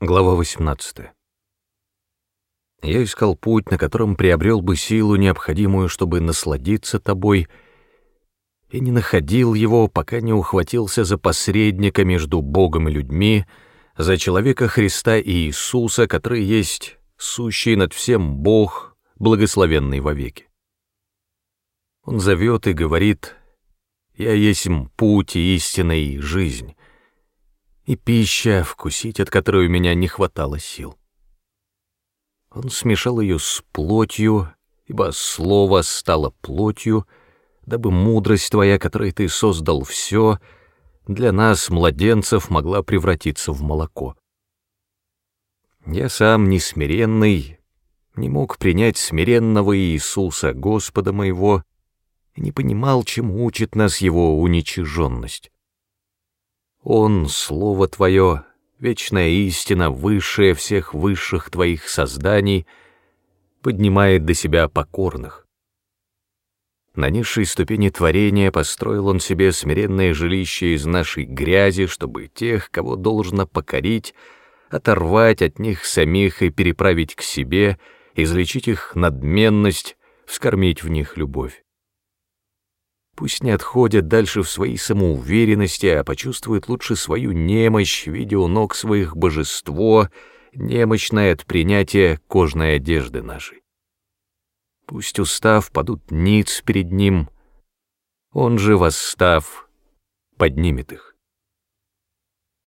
Глава 18. Я искал путь, на котором приобрел бы силу, необходимую, чтобы насладиться тобой, и не находил его, пока не ухватился за посредника между Богом и людьми, за человека Христа и Иисуса, который есть сущий над всем Бог, благословенный вовеки. Он зовет и говорит «Я есть путь и истина и жизнь» и пища, вкусить от которой у меня не хватало сил. Он смешал ее с плотью, ибо слово стало плотью, дабы мудрость твоя, которой ты создал все, для нас, младенцев, могла превратиться в молоко. Я сам несмиренный, не мог принять смиренного Иисуса, Господа моего, и не понимал, чему учит нас его уничиженность. Он, Слово Твое, вечная истина, высшая всех высших Твоих созданий, поднимает до себя покорных. На низшей ступени творения построил он себе смиренное жилище из нашей грязи, чтобы тех, кого должно покорить, оторвать от них самих и переправить к себе, излечить их надменность, вскормить в них любовь. Пусть не отходят дальше в своей самоуверенности, а почувствуют лучше свою немощь, видя у ног своих божество, немощное от принятия кожной одежды нашей. Пусть устав падут ниц перед ним, он же, восстав, поднимет их.